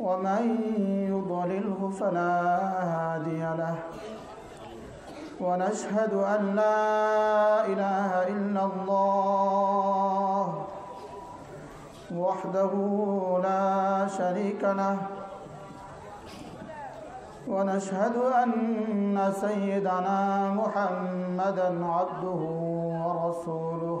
ومن يضلله فلا هادي له. ونشهد أن لا إله إلا الله وحده لا شريك له. ونشهد أن سيدنا محمدا عبده ورسوله.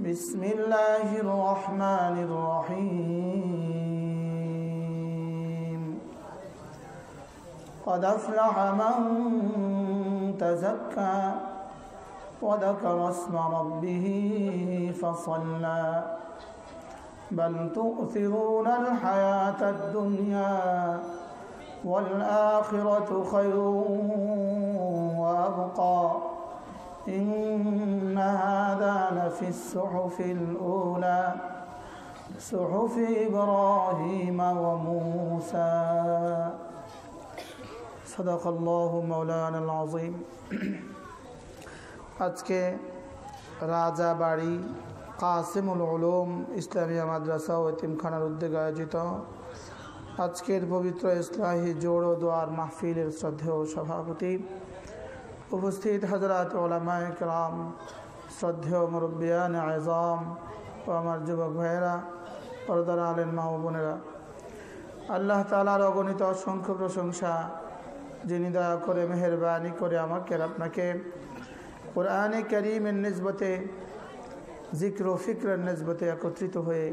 بسم الله الرحمن الرحيم. قد أفلح من تزكى وذكر اسم ربه فصلى. بل تؤثرون الحياة الدنيا والآخرة خير وأبقى. إن هذا لفي الصحف الأولى صحف إبراهيم وموسى صدق الله مولانا العظيم আজকে রাজাবাড়ি কাসিমুল উলুম ইসলামিয়া মাদ্রাসা ও এতিমখানার উদ্যোগে আয়োজিত আজকের পবিত্র ইসলাহী জোড় ও দোয়ার মাহফিলের শ্রদ্ধেয় সভাপতি উপস্থিত হজরত ওলামায় কালাম শ্রদ্ধেয় মুরব্বিয়ান আজম ও আমার যুবক ভাইয়েরা পরদার আলেন মা বোনেরা, আল্লাহ তালার অগণিত অসংখ্য প্রশংসা, যিনি দয়া করে, মেহরবানি করে আমাকে আপনাকে কোরআনে করিমের নিজবতে জিক্র ফিক্রের নিজবতে একত্রিত হয়ে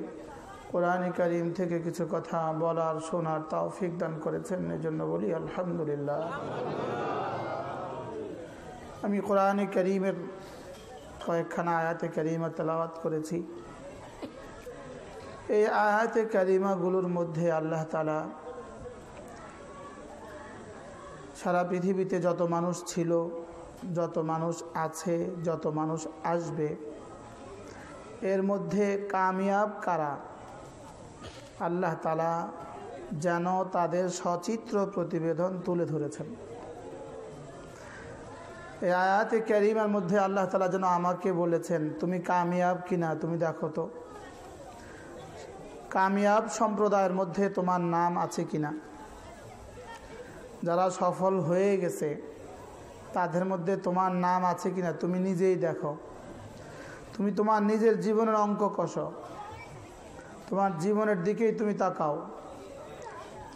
কোরআনে করিম থেকে কিছু কথা বলার, শোনার তাও দান করেছেন। এজন্য বলি আলহামদুলিল্লাহ। আমি কোরআনে করিমের কয়েকখানা আয়াতে করিমা তেলাওয়াত করেছি। এই আয়াতে করিমাগুলোর মধ্যে আল্লাহ তালা সারা পৃথিবীতে যত মানুষ ছিল, যত মানুষ আছে, যত মানুষ আসবে, এর মধ্যে কামিয়াব কারা? আল্লাহ তালা যেন তাদের সচিত্র প্রতিবেদন তুলে ধরেছেন। এই আয়াতে ক্যারিমার মধ্যে আল্লাহ তালা যেন আমাকে বলেছেন, তুমি কামিয়াব কিনা? তুমি দেখো তো। কামিয়াব সম্প্রদায়ের মধ্যে তোমার নাম আছে কিনা? যারা সফল হয়ে গেছে, তাদের মধ্যে তোমার নাম আছে কিনা? তুমি নিজেই দেখো। তুমি তোমার নিজের জীবনের অঙ্ক কষ। তোমার জীবনের দিকেই তুমি তাকাও।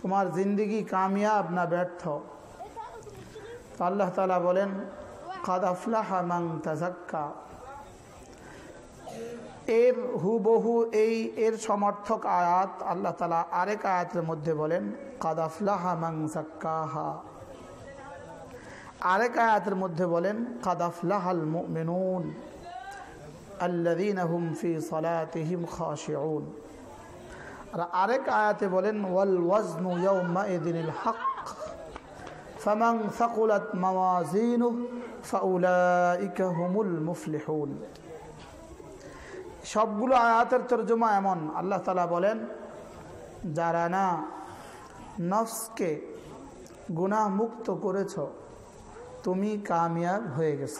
তোমার জিন্দিগি কামিয়াব না ব্যর্থ? আল্লাহ তালা বলেন কাদ আফলাহা মাং তাজাক্কা এর হুবহু এই এর সমর্থক আয়াত আল্লাহ তালা আরেক আয়াতের মধ্যে বলেন, কাদ আফলাহা মাং জাক্কাহা আরেক আয়াতের মধ্যে বলেন কাদাফলাহাল মুমিনুন আল্লাযীনা হুম ফি সালাতিহিম খাশিউন। আর আরেক আয়াতে বলেন, ওয়াল ওয়াজনু ইয়াউমাইদিনিল হক। ফামান সাকুলাত মাওয়াজিনুহু ফাউলাইকা হুমুল মুফলিহুন। সবগুলো আয়াতের তর্জমা এমন। আল্লাহ তালা বলেন, যারা না নফসকে গুনাহ মুক্ত করেছ, তুমি কামিয়াব হয়ে গেছ।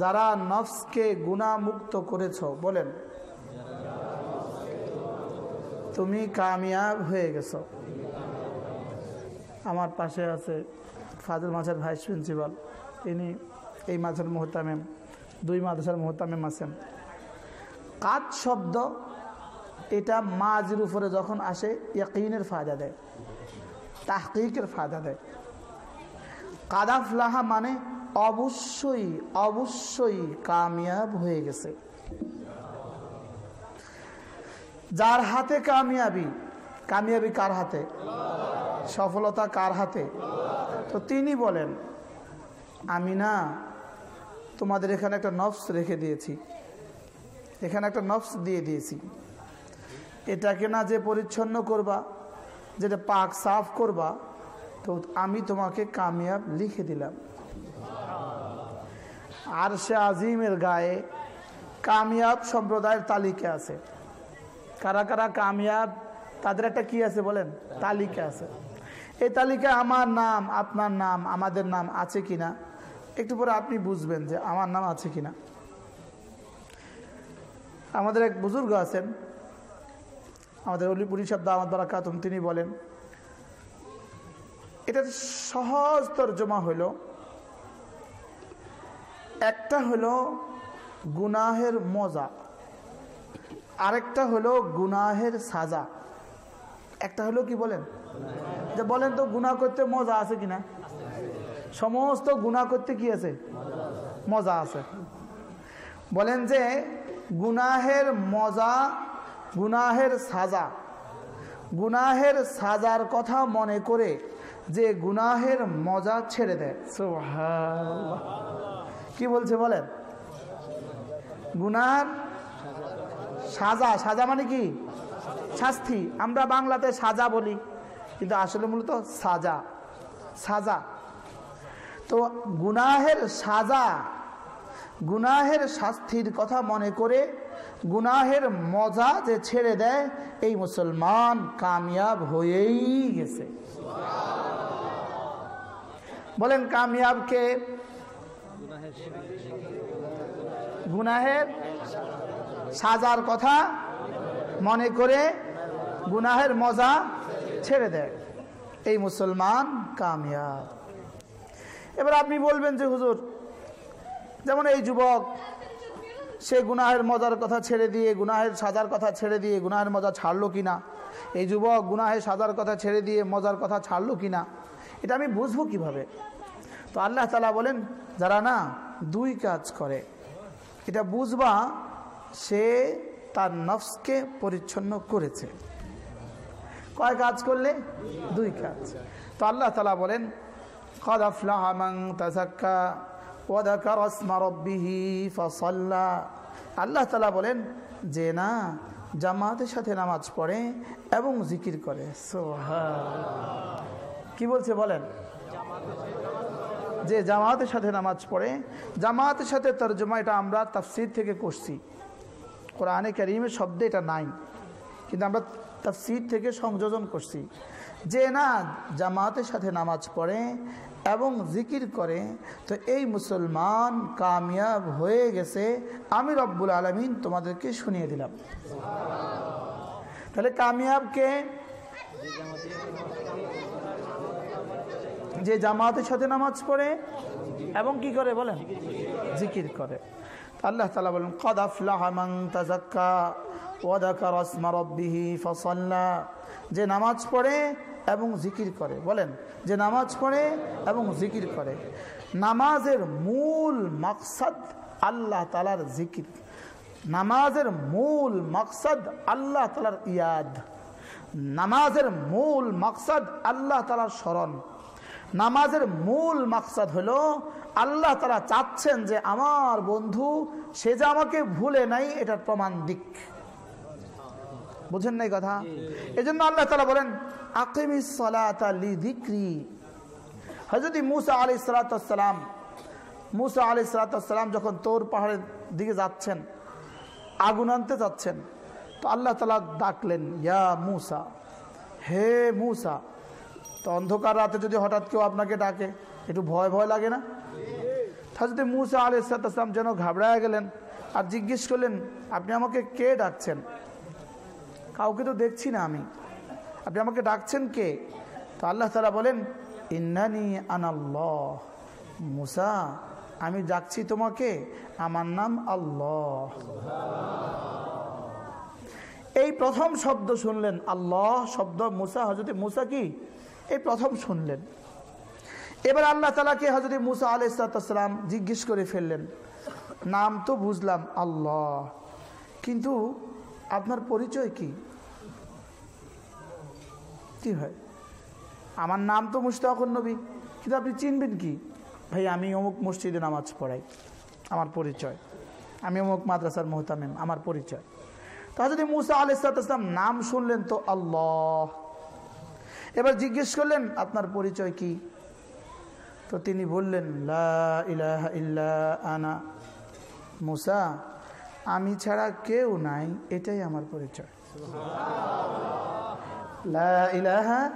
যারা নফসকে গুনাহ মুক্ত করেছ, বলেন, তুমি কামিয়াব হয়ে গেছ। আমার পাশে আছে ফাজুল মাছের ভাইস প্রিন্সিপাল। তিনি এই মাছের মোহতামেম দুই মাদ্রাসার মোহতামেম আছেন। কাজ শব্দ, এটা মাঝের উপরে যখন আসে, ইয়াকিনের ফায়দা দেয়, তাহকিকের ফায়দা দেয়। কাদাফলাহা মানে অবশ্যই অবশ্যই কামিয়াব হয়ে গেছে। যার হাতে কামিয়াবি কামিয়াবি কার হাতে? সফলতা কার হাতে? তো তিনি বলেন, আমি না, তোমাদের এখানে একটা নফস রেখে দিয়েছি। এখানে একটা নফস দিয়ে দিয়েছি। এটাকে না যে পরিচ্ছন্ন করবা, যেটা পাক সাফ করবা, তো আমি তোমাকে কামিয়াব লিখে দিলাম। আর সে আজিমের গায়ে কামিয়াব সম্প্রদায়ের তালিকা আছে। কারা কারা কামিয়াব, তাদের একটা কি আছে বলেন? তালিকা আছে। এই তালিকায় আমার নাম, আপনার নাম, আমাদের নাম আছে কিনা? একটু পরে আপনি বুঝবেন যে আমার নাম আছে কিনা। আমাদের এক বুজুর্গ আছেন, আমাদের অলিপুরি শব্দ আমার দ্বারা কাতুম তিনি বলেন এটার সহজ তর্জমা হইল একটা হলো গুনাহের মজা, আরেকটা হলো গুনাহের সাজা, একটা হলো কি বলেন? যে বলেন তো গুনাহ করতে মজা আছে কিনা সমস্ত গুনাহ করতে কি আছে? মজা আছে। বলেন যে গুনাহের মজা গুনাহের সাজা। গুনাহের সাজার কথা মনে করে যে গুনাহের মজা ছেড়ে দেয়। কি বলছে বলেন? গুনার সাজা সাজা মানে কি? শাস্তি। আমরা বাংলাতে সাজা বলি। কিন্তু আসলে মূলত সাজা সাজা। তো গুনাহের সাজা, গুনাহের শাস্তির কথা মনে করে গুনাহের মজা যে ছেড়ে দেয়, এই মুসলমান কামিয়াব হয়েই গেছে। বলেন কামিয়াবকে গুনাহের সাজার কথা মনে করে গুনাহের মজা ছেড়ে দেয় এই মুসলমান কামিয়াব। এবার আপনি বলবেন যে, হুজুর, যেমন এই যুবক, সে গুনাহের মজার কথা ছেড়ে দিয়ে, গুনাহের সাজার কথা ছেড়ে দিয়ে গুনাহের মজা ছাড়লো কিনা? এই যুবক গুনাহের সাজার কথা ছেড়ে দিয়ে মজার কথা ছাড়লো কিনা? এটা আমি বুঝব কীভাবে? তো আল্লাহ তালা বলেন, যারা না, দুই কাজ করে। এটা বুঝবা, সে তার নফসকে পরিচ্ছন্ন করেছে। কয় কাজ করলে দুই কাজ। তো আল্লাহ তালা বলেন আল্লাহ তালা বলেন, যে না জামাতের সাথে নামাজ পড়ে এবং জিকির করে। কি বলছে বলেন? যে জামাতের সাথে নামাজ পড়ে, জামাতের সাথে তর্জমা, এটা আমরা তাফসির থেকে করছি। কোরআনে কারিমের শব্দে এটা নাই। কিন্তু আমরা তাফসির থেকে সংযোজন করছি। যে না জামাতের সাথে নামাজ পড়ে এবং জিকির করে, তো এই মুসলমান কামিয়াব হয়ে গেছে। আমি রব্বুল আলমিন তোমাদেরকে শুনিয়ে দিলাম। তাহলে কামিয়াবকে যে জামাতের সাথে নামাজ পড়ে এবং কি করে বলেন? জিকির করে। আল্লাহ তালা বলেন, কদ তাজাক্কা ফসল্লা। যে নামাজ পড়ে এবং জিকির করে। বলেন, যে নামাজ পড়ে এবং জিকির করে। নামাজের মূল মাকসাদ আল্লাহ তালার জিকির। নামাজের মূল মাকসাদ আল্লাহ তালার ইয়াদ। নামাজের মূল মাকসাদ আল্লাহ তালার স্মরণ। নামাজের মূল মাকসাদ হলো আল্লাহ তারা চাচ্ছেন যে আমার বন্ধু, সে যে আমাকে ভুলে নাই, এটার প্রমাণ দিক। বুঝেন নাই কথা? এই জন্য আল্লাহ তালা বলেন আকিমিসলাতি হজরত মুসা আলি সালাতাম মুসা আলি সালাতাম যখন তোর পাহাড়ের দিকে যাচ্ছেন, আগুন আনতে যাচ্ছেন, তো আল্লাহ তালা ডাকলেন, ইয়া মুসা, হে মুসা, তো অন্ধকার রাতে যদি হঠাৎ কেউ আপনাকে ডাকে একটু ভয় ভয় লাগে না? হজরত মুসা আলি সালাম যেন ঘাবড়ায় গেলেন আর জিজ্ঞেস করলেন, আপনি আমাকে কে ডাকছেন? কাউকে তো দেখছি না আমি। আপনি আমাকে ডাকছেন কে? তো আল্লাহ তালা বলেন, ইন্নানি আনাল্লাহ মুসা, আমি ডাকছি তোমাকে। আমার নাম আল্লাহ। এই প্রথম শব্দ শুনলেন আল্লাহ, শব্দ মুসা হজরত মুসা কি? এই প্রথম শুনলেন। এবার আল্লাহ তালাকে হজরত মুসা আলাইসালাম জিজ্ঞেস করে ফেললেন, নাম তো বুঝলাম, আল্লাহ। কিন্তু আপনার পরিচয় কি? কি হয় আমার নাম তো মুশতাকুর নবী, কিন্তু আপনি চিনবেন কি? ভাই, আমি অমুক মসজিদে নামাজ পড়াই, আমার পরিচয়। আমি অমুক মাদ্রাসার মোহতামিম, আমার পরিচয়। তা যদি মুসা আলাইসালাম নাম শুনলেন তো আল্লাহ। এবার জিজ্ঞেস করলেন, আপনার পরিচয় কি? তো তিনি বললেন লা ইলাহা ইল্লা আনা মুসা আমি ছাড়া কেউ নাই এটাই আমার পরিচয়। লা ইলাহা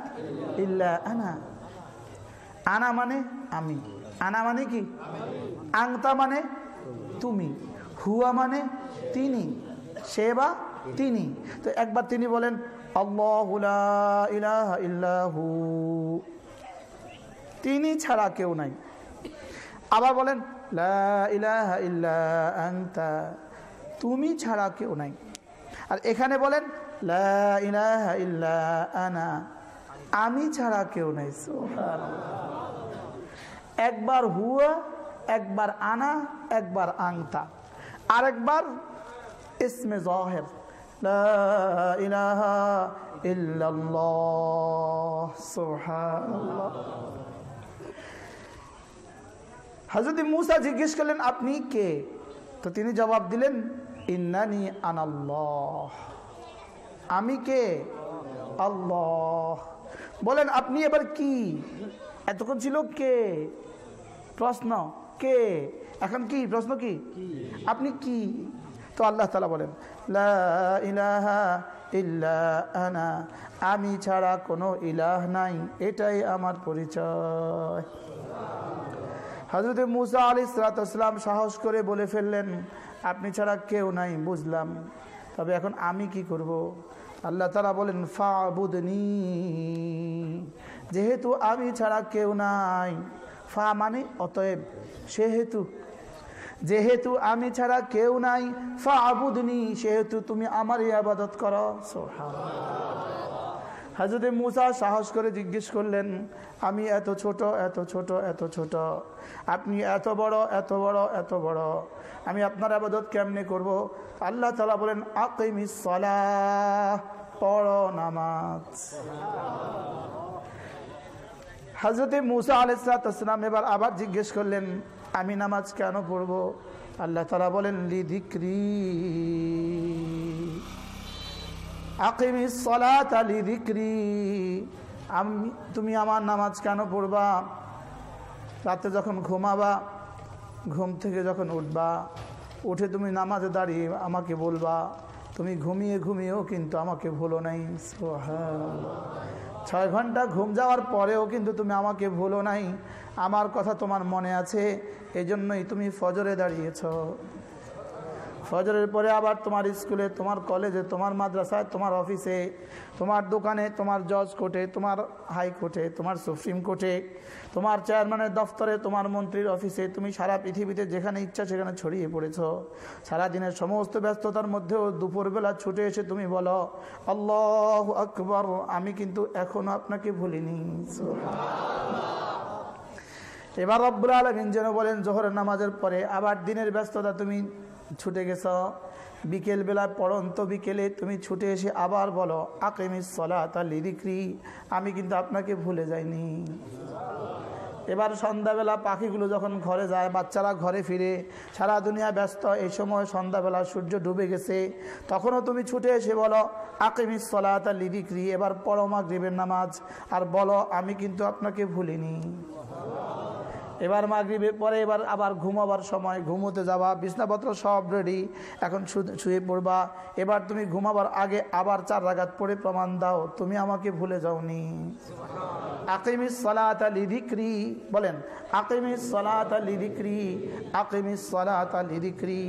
ইল্লা আনা। আনা মানে আমি। আনা মানে কি? আংতা মানে তুমি। হুয়া মানে তিনি। সে বা তিনি। তো একবার তিনি বলেন ইল্লাহু তিনি ছাড়া কেউ নাই। আবার বলেন আনতা। তুমি ছাড়া কেউ নাই। আর এখানে বলেন আনা। আমি ছাড়া কেউ নাই একবার হুয়া, একবার আনা, একবার আংতা আরেকবার, ইসমে জহের ইলাহা ইল্লাল্লাহ, সুবহানাল্লাহ। হজরত মুসা জিজ্ঞেস করলেন, আপনি কে? তো তিনি জবাব দিলেন, ইন্নানি আনাল্লাহ। আমি কে? আল্লাহ। বলেন, আপনি এবার কি? এতক্ষণ ছিল কে? প্রশ্ন, কে? এখন কি? প্রশ্ন কি? আপনি কি? তো আল্লাহ তালা বলেন আমি ছাড়া কোনো ইলাহ নাই। এটাই আমার পরিচয়। হজরত মুসা আলী সালাতাম সাহস করে বলে ফেললেন, আপনি ছাড়া কেউ নাই, বুঝলাম। তবে এখন আমি কি করব। আল্লাহ তালা বলেন, ফাবুদনি, যেহেতু আমি ছাড়া কেউ নাই, ফা মানে অতএব সেহেতু। যেহেতু আমি ছাড়া কেউ নাই ফা আবুদনি সেহেতু তুমি আমারই আবাদত করো। হাজরত মুসা সাহস করে জিজ্ঞেস করলেন, আমি এত ছোট এত ছোট এত ছোট। আপনি এত বড় এত বড় এত বড়। আমি আপনার আবাদত কেমনে করব? আল্লাহ তালা বলেন আকিমিসলা পড় নামাজ। হজরত মুসা আলাইসালাম এবার আবার জিজ্ঞেস করলেন, আমি নামাজ কেন পড়ব? আল্লাহ তালা বলেন লিধিক্রি আমি, তুমি আমার নামাজ কেন পড়বা? রাতে যখন ঘুমাবা, ঘুম থেকে যখন উঠবা, উঠে তুমি নামাজে দাঁড়িয়ে আমাকে বলবা, তুমি ঘুমিয়ে ঘুমিয়েও কিন্তু আমাকে ভুলো নাই। ছয় ঘণ্টা ঘুম যাওয়ার পরেও কিন্তু তুমি আমাকে ভুলো নাই। আমার কথা তোমার মনে আছে, এজন্যই তুমি ফজরে দাঁড়িয়েছ। ফজরের পরে আবার তোমার স্কুলে, তোমার কলেজে, তোমার মাদ্রাসায়, তোমার অফিসে, তোমার দোকানে, তোমার জজ কোর্টে, তোমার হাইকোর্টে তোমার সুপ্রিম কোর্টে, তোমার চেয়ারম্যানের দফতরে, তোমার মন্ত্রীর অফিসে, তুমি সারা পৃথিবীতে যেখানে ইচ্ছা সেখানে ছড়িয়ে পড়েছ। সারাদিনের সমস্ত ব্যস্ততার মধ্যেও দুপুরবেলা ছুটে এসে তুমি বলো, আল্লাহ আকবর, আমি কিন্তু এখনও আপনাকে ভুলিনি। এবার রব্বুল আলমিন যেন বলেন, জোহরের নামাজের পরে আবার দিনের ব্যস্ততা তুমি ছুটে গেছ। বিকেলবেলা পড়ন্ত বিকেলে তুমি ছুটে এসে আবার বলো আকেমি সলা তার লিরিক্রি আমি কিন্তু আপনাকে ভুলে যাইনি। এবার সন্ধ্যাবেলা পাখিগুলো যখন ঘরে যায়, বাচ্চারা ঘরে ফিরে, সারা দুনিয়া ব্যস্ত, এই সময় সন্ধ্যাবেলা সূর্য ডুবে গেছে, তখনও তুমি ছুটে এসে বলো, আকিমিস সলাতা লিদিক্রি, এবার পড়ো মাগরিবের নামাজ, আর বলো, আমি কিন্তু আপনাকে ভুলিনি। এবার মাগরিবের পরে এবার আবার ঘুমাবার সময়, ঘুমোতে যাবা, বিছনাপত্র সব রেডি এখন শুয়ে পড়বা। এবার তুমি ঘুমাবার আগে আবার চার রাগাত পড়ে প্রমাণ দাও, তুমি আমাকে ভুলে যাওনি। আকিমিস সালাতা লিদিক্রি, বলেন, আকিমিস সালাতা লিদিক্রি, আকিমিস সালাতা লিদিক্রি,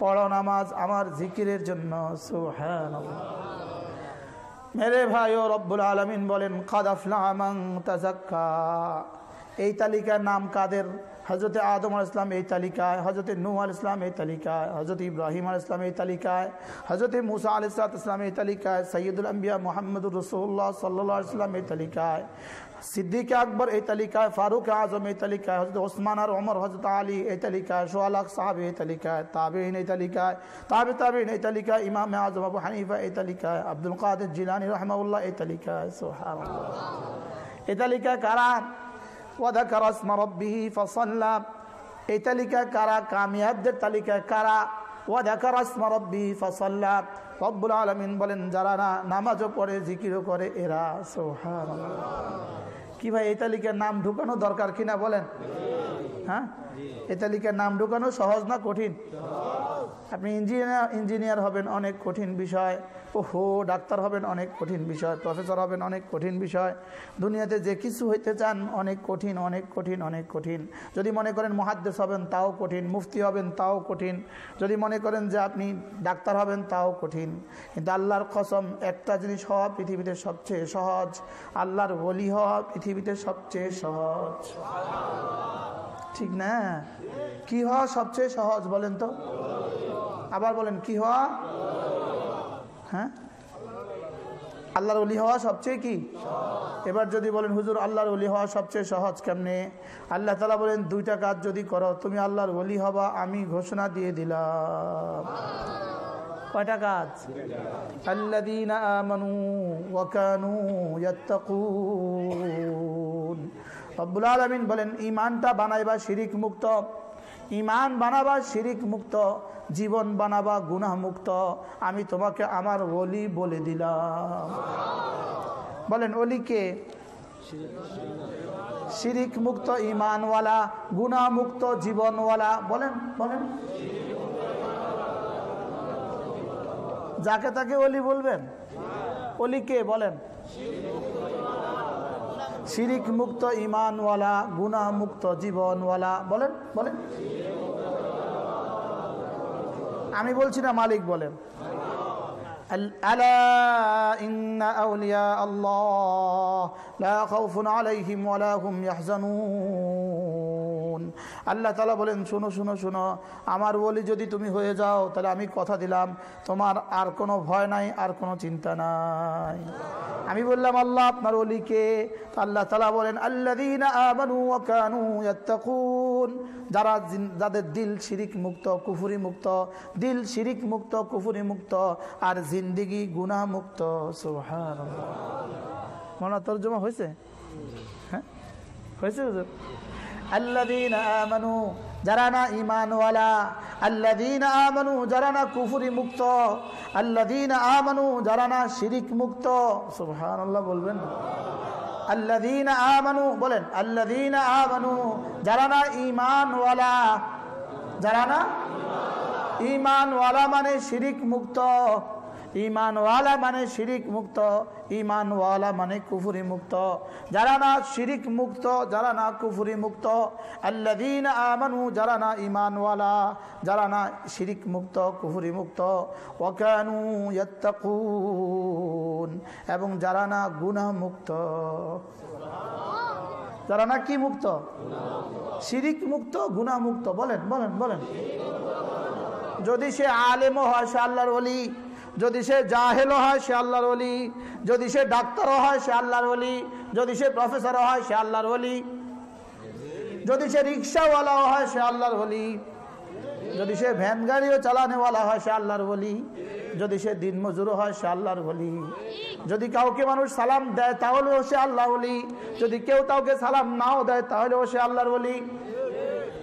পড়ো নামাজ আমার জিকিরের জন্য, সুবহানাল্লাহ। মেরে ভাই ও রব্বুল আলমিন বলেন কাদাফলামাং তাজাক্কা এই তালিকার নাম কাদের হজরত আদম আল ইসলাম এই তালিকায় হজরত নূহ আল ইসলাম এই তালিকায় হজরত ইব্রাহিম আল ইসলাম এই তালিকায় হজরত মুসা আল ইসলাত ইসলাম এই তালিকায় সৈয়দুল আম্বিয়া মোহাম্মদুর রসুল্লাহ সাল্লাহ ইসলাম এই তালিকায় সিদ্দিক আকবর এই তালিকায় ফারুক আজম এই তালিকায় হজরত ওসমান আর ওমর হজরত আলী এই তালিকায় সোয়ালাক সাহাব এই তালিকায় তাবিন এই তালিকায় তাবে তাবিন এই তালিকায় ইমাম আজম আবু হানিফা এই তালিকায় আব্দুল কাদের জিলানি রহমাউল্লাহ এই তালিকায় সুবহানাল্লাহ এই তালিকায় কারা ফাসাল্লা এই কারা? কামিয়াবদের তালিকায় কারা? ফাসাল্লা বলেন, যারা না নামাজও পড়ে, জিকিরও করে, এরা কি ভাই নাম ঢুকানো দরকার বলেন? হ্যাঁ? নাম ঢুকানো সহজ না কঠিন? আপনি ইঞ্জিনিয়ার ইঞ্জিনিয়ার হবেন অনেক কঠিন বিষয়। ও হো ডাক্তার হবেন অনেক কঠিন বিষয়, প্রফেসর হবেন অনেক কঠিন বিষয়। দুনিয়াতে যে কিছু হইতে চান, অনেক কঠিন অনেক কঠিন অনেক কঠিন। যদি মনে করেন মহাদ্দেশ হবেন, তাও কঠিন। মুফতি হবেন, তাও কঠিন। যদি মনে করেন যে আপনি ডাক্তার হবেন, তাও কঠিন। কিন্তু আল্লাহর কসম, একটা জিনিস হওয়া পৃথিবীতে সবচেয়ে সহজ। আল্লাহর বলি হওয়া পৃথিবীতে সবচেয়ে সহজ। ঠিক না? কি হওয়া সবচেয়ে সহজ বলেন তো? আবার বলেন, কি হওয়া? হ্যাঁ? আল্লাহর অলি হওয়া সবচেয়ে কি? এবার যদি বলেন, হুজুর, আল্লাহর অলি হওয়া সবচেয়ে সহজ কেমনে? আল্লাহ তালা বলেন, দুইটা কাজ যদি করো, তুমি আল্লাহর অলি হবা, আমি ঘোষণা দিয়ে দিলাম। কয়টা কাজ? আল্লাযীনা আমানু ওয়া কানু ইয়াত্তাকুন। রব্বুল আলামিন বলেন, ঈমানটা বানাইবা শিরিক মুক্ত। ঈমান বানাবা, শিরিক মুক্ত, জীবন বানাবা, গুনাহ মুক্ত। আমি তোমাকে আমার ওলি বলে দিলাম। বলেন অলিকে শিরিক মুক্ত, ইমানওয়ালা, গুনাহ মুক্ত, জীবনওয়ালা। বলেন বলেন। যাকে তাকে অলি বলবেন? অলি কে? বলেন। শিরিক মুক্ত ইমানওয়ালা গুনাহ মুক্ত জীবনওয়ালা বলেন বলেন আমি বলছি না মালিক বলেন ألا إن أولياء الله لا خوف عليهم ولا هم يحزنون আল্লাহ তালা বলেন শুনো শুনো শুনো আমার বলি যদি তুমি হয়ে যাও তাহলে আমি কথা দিলাম তোমার আর কোনো ভয় নাই আর কোনো চিন্তা নাই আমি বললাম, আল্লাহ আপনার অলিকে আল্লাহ তালা বলেন ইয়াত্তাকুন। যারা যাদের দিল শিরিক মুক্ত, কুফুরি মুক্ত, দিল শিরিক মুক্ত, কুফুরি মুক্ত, আর জিন্দিগি গুনা মুক্ত। সুবহানাল্লাহ। মনে তর্জমা হয়েছে? হ্যাঁ? হয়েছে হুজুর আল্লাযীনা আমানু যারা না ঈমানওয়ালা আল্লাযীনা আমানু যারা না কুফরি মুক্ত আল্লাযীনা আমানু যারা না শিরিক মুক্ত সুবহানাল্লাহ বলবেন না আল্লাযীনা আমানু বলেন আল্লাযীনা আমানু যারা না ঈমানওয়ালা যারা না ঈমানওয়ালা মানে শিরিক মুক্ত ঈমানওয়ালা মানে শিরিক মুক্ত ইমানওয়ালা মানে কুফুরি মুক্ত। যারা না শিরিক মুক্ত, যারা না কুফুরি মুক্ত, আল্লাযীনা আমানু, যারা না ঈমানওয়ালা, যারা না শিরিক মুক্ত, কুফুরি মুক্ত। ওয়াকানু ইয়াত্তাকুন, এবং যারা না গুনাহ মুক্ত। যারা না কি মুক্ত? শিরিক মুক্ত, গুনাহ মুক্ত। বলেন বলেন বলেন। যদি সে আলেমও হয়, সে আল্লাহর অলি যদি সে জাহেলও হয় সে আল্লাহর অলি যদি সে ডাক্তারও হয় সে আল্লাহর অলি যদি সে প্রফেসরও হয় সে আল্লাহর অলি যদি সে রিক্সাওয়ালাও হয় সে আল্লাহর অলি যদি সে ভ্যান গাড়িও চালানেওয়ালা হয় সে আল্লাহর বলি যদি সে দিন মজুরও হয় সে আল্লাহর বলি যদি কাউকে মানুষ সালাম দেয় তাহলেও সে আল্লাহ বলি যদি কেউ কাউকে সালাম নাও দেয় তাহলেও সে আল্লাহর বলি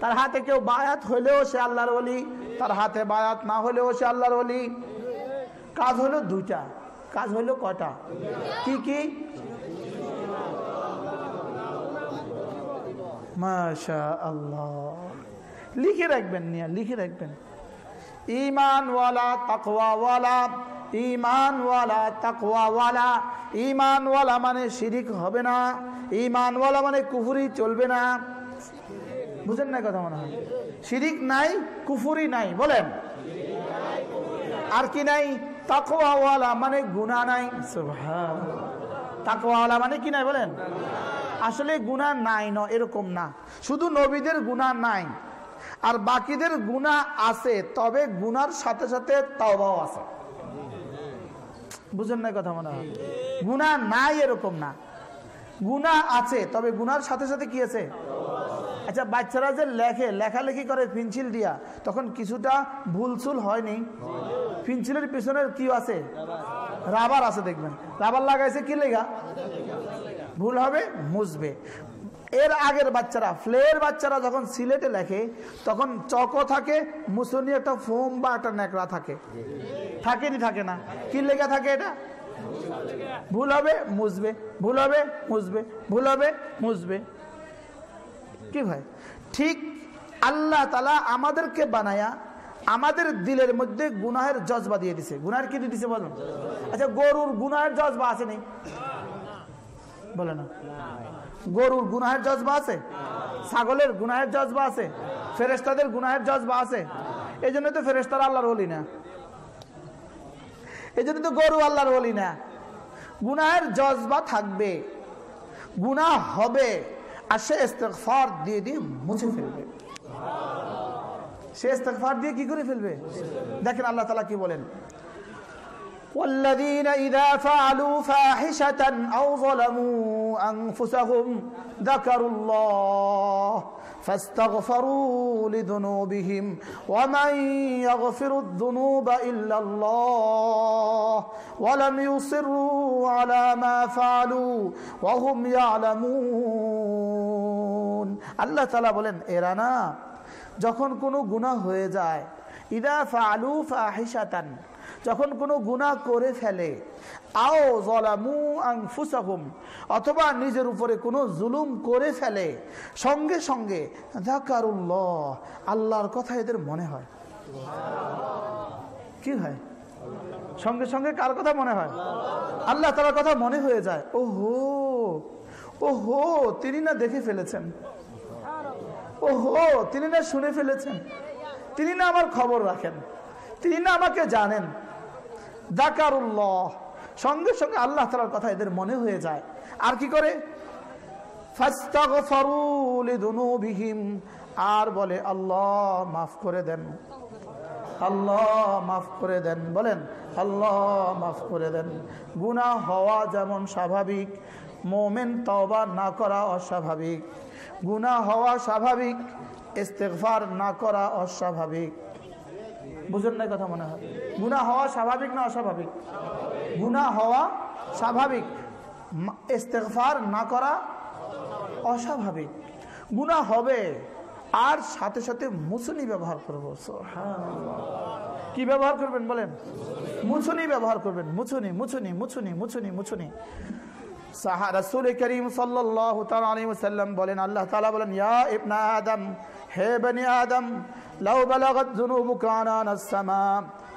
তার হাতে কেউ বায়াত হইলেও সে আল্লাহর বলি তার হাতে বায়াত না হলেও সে আল্লাহর বলি কাজ হলো দুইটা। কাজ হলো কটা কি কি? মাশা আল্লাহ লিখে রাখবেন নিয়া লিখে রাখবেন। ইমানওয়ালা তাকওয়াওয়ালা ইমানওয়ালা তাকওয়াওয়ালা। ইমানওয়ালা মানে শিরিক হবে না ইমানওয়ালা মানে কুফুরি চলবে না। বুঝেন না কথা মনে হয়। শিরিক নাই, কুফুরি নাই, বলেন। আর কি নাই? তাকওয়াওয়ালা মানে গুনাহ নাই। তাকওয়াওয়ালা মানে কি নাই বলেন? আসলে গুনাহ নাই ন এরকম না। শুধু নবীদের গুনাহ নাই। আর বাকিদের গুণা আছে তবে গুনার সাথে সাথে তবাও আছে। বুঝেন না কথা মনে হয়? গুণা নাই এরকম না। গুণা আছে তবে গুনার সাথে সাথে কি আছে? আচ্ছা বাচ্চারা যে লেখে লেখালেখি করে পেন্সিল দিয়া তখন কিছুটা ভুলসুল হয়নি? পেন্সিলের পিছনের কি আছে? রাবার আছে, দেখবেন। রাবার লাগাইছে কি লেগা? ভুল হবে, মুছবে। এর আগের বাচ্চারা ফ্লের বাচ্চারা যখন সিলেটে লেখে, তখন চকও থাকে, মুসনি একটা ফোম বা একটা ন্যাকড়া থাকে। থাকেনি, থাকে না। কি লেখা থাকে এটা? ভুল হবে, মুছবে। ভুল হবে, মুছবে। ভুল হবে, মুছবে। কি ভাই? ঠিক আল্লাহ তালা আমাদেরকে বানায়া আমাদের দিলের মধ্যে গুনাহের জজবা দিয়ে দিছে। গুনাহের কি দিয়ে দিছে বলুন? আচ্ছা গরুর গুনাহের জজবা আছে নেই? বলে না। গরুর গুনাহের জজবা আছে? ছাগলের গুনাহের জজবা আছে? ফেরেস্তাদের গুনাহের জজবা আছে? এই জন্য তো ফেরেস্তার আল্লাহর হলি না। এই জন্য তো গরু আল্লাহর হলি না। গুনাহের জজবা থাকবে। গুনাহ হবে। আর সে দিয়ে দিয়ে মুছে ফেলবে। সে ইস্তেগফার দিয়ে কি করে ফেলবে দেখেন আল্লাহ তালা কি বলেন والذين إذا فعلوا فاحشة أو ظلموا أنفسهم ذكروا الله فاستغفروا لذنوبهم ومن يغفر الذنوب إلا الله ولم يصروا على ما فعلوا وهم يعلمون الله تعالى বলেন এরা না যখন কোনো গুনাহ হয়ে যায় ইদা ফালু ফাহিশাতান যখন কোনো গুনাহ করে ফেলে আও জলামু আংফুসাহুম অথবা নিজের উপরে কোনো জুলুম করে ফেলে সঙ্গে সঙ্গে জাকারুল্লাহ আল্লাহর কথা এদের মনে হয়। কি হয়? সঙ্গে সঙ্গে কার কথা মনে হয়? আল্লাহ তালার কথা মনে হয়ে যায়। ওহো ওহো তিনি না দেখে ফেলেছেন। ওহো, তিনি না শুনে ফেলেছেন। তিনি না আমার খবর রাখেন। তিনি না আমাকে জানেন। দাকারুল্লাহ সঙ্গে সঙ্গে আল্লাহ তালার কথা এদের মনে হয়ে যায়। আর কি করে? আর বলে, আল্লাহ মাফ করে দেন। আল্লাহ মাফ করে দেন। বলেন, আল্লাহ মাফ করে দেন। গুণা হওয়া যেমন স্বাভাবিক, মোমেন তবা না করা অস্বাভাবিক। গুণা হওয়া স্বাভাবিক ইস্তেকফার না করা অস্বাভাবিক। বুঝেন না কথা মনে হয়? গুণা হওয়া স্বাভাবিক না অস্বাভাবিক? গুণা হওয়া স্বাভাবিক ইস্তেকফার না করা অস্বাভাবিক। গুণা হবে, আর সাথে সাথে মুসুনি ব্যবহার করব। কি ব্যবহার করবেন বলেন? মুছুনি ব্যবহার করবেন। মুছুনি মুছুনি মুছুনি মুছুনি মুছুনি। রাসূল করিম ওয়াসাল্লাম বলেন, আল্লাহ তালা বলেন, ইয়া ইবনা আদম, হে বনি আদম, লাউ বালাগাত আনানাস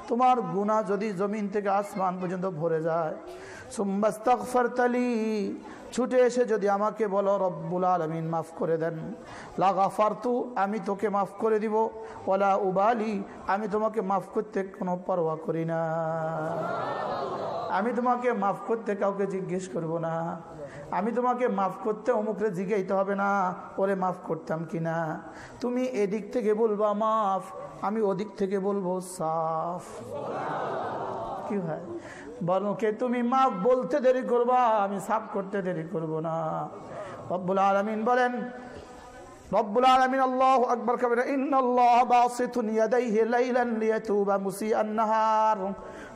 তোমার গুনাহ যদি জমিন থেকে আসমান পর্যন্ত ভরে যায় সুম্বাস্তাগফারতালি ছুটে এসে যদি আমাকে বলো, রব্বুল আলমিন মাফ করে দেন। লাগাফারতু আমি তোকে মাফ করে দিব। ওলা উবালি, আমি তোমাকে মাফ করতে কোনো পরোয়া করি না। আমি তোমাকে মাফ করতে কাউকে জিজ্ঞেস করব না। আমি তোমাকে মাফ করতে অমুকরে জিজ্ঞাইতে হবে না। ওরে মাফ করতাম কি না? তুমি এদিক থেকে বলবা, মাফ। আমি ওদিক থেকে বলব, সাফ। কি হয়? বরংকে তুমি মাফ বলতে দেরি করবা, আমি সাফ করতে দেরি করব না। রব্বুল আলমিন বলেন, রব্বুল আলামিন আল্লাহু আকবার কবিরা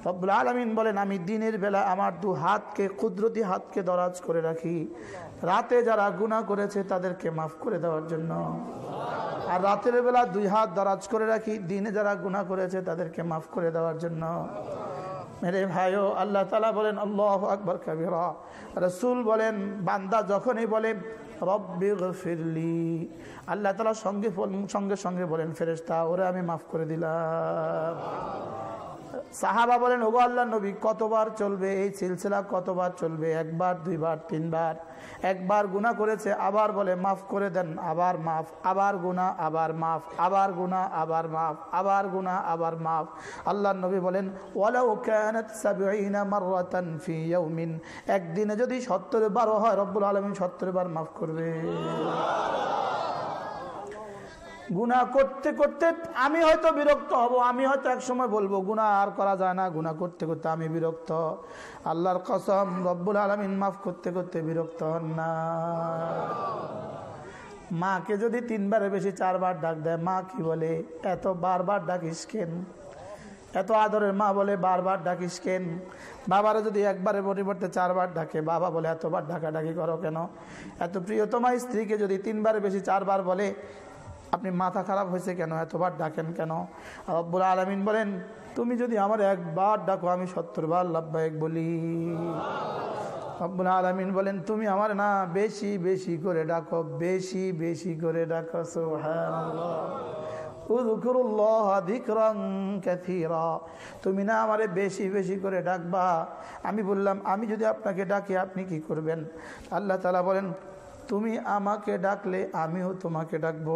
রব্বুল আলামিন বলেন, আমি দিনের বেলা আমার দু হাতকে, কুদরতি হাতকে দরাজ করে রাখি। রাতে যারা গুনাহ করেছে তাদেরকে মাফ করে দেওয়ার জন্য। আর রাতের বেলা দুই হাত দরাজ করে রাখি। দিনে যারা গুনাহ করেছে তাদেরকে মাফ করে দেওয়ার জন্য। মেরে ও আল্লাহ তালা বলেন, আল্লাহ আকবর কবির। রসুল বলেন, বান্দা যখনই বলে, রব্বি ফিরলি আল্লাহ তালা সঙ্গে সঙ্গে সঙ্গে বলেন ফেরেস্তা ওরে আমি মাফ করে দিলাম। সাহাবা বলেন, ওগো আল্লাহ নবী, কতবার চলবে এই সিলসিলা? কতবার চলবে? একবার, দুইবার, তিনবার? একবার গুণা করেছে, আবার বলে, মাফ করে দেন, আবার মাফ, আবার গুণা আবার মাফ, আবার গুণা আবার মাফ, আবার গুণা আবার মাফ। আল্লাহ নবী বলেন, ওয়ালাউ কানাত ফি ইয়াউমিন। একদিনে যদি 70 বার হয়, রব্বুল আলামিন 70 বার মাফ করবে। গুণা করতে করতে আমি হয়তো বিরক্ত হব, আমি হয়তো এক সময় বলব গুণা আর করা যায় না গুণা করতে করতে আমি বিরক্ত। আল্লাহর কসম, রব্বুল আলমিন মাফ করতে করতে বিরক্ত হন না। মাকে যদি তিনবারের বেশি চারবার ডাক দেয়, মা কি বলে? এত বারবার ডাকিস কেন? এত আদরের মা বলে, বারবার ডাকিস কেন? বাবারা যদি একবারের পরিবর্তে চারবার ডাকে, বাবা বলে, এতবার ডাকাডাকি করো কেন? এত প্রিয়তমা স্ত্রীকে যদি তিনবারের বেশি চারবার বলে আপনি মাথা খারাপ হয়েছে কেন? এতবার ডাকেন কেন? আব্বুল আলমিন বলেন, তুমি যদি আমার একবার ডাকো, আমি সত্তরবার লাভবায়ক বলি। আব্বুল আলমিন বলেন, তুমি আমার না, বেশি বেশি করে ডাকো, বেশি বেশি করে ডাকো তুমি না আমারে বেশি বেশি করে ডাকবা। আমি বললাম, আমি যদি আপনাকে ডাকি, আপনি কি করবেন? আল্লাহ তালা বলেন তুমি আমাকে ডাকলে আমিও তোমাকে ডাকবো।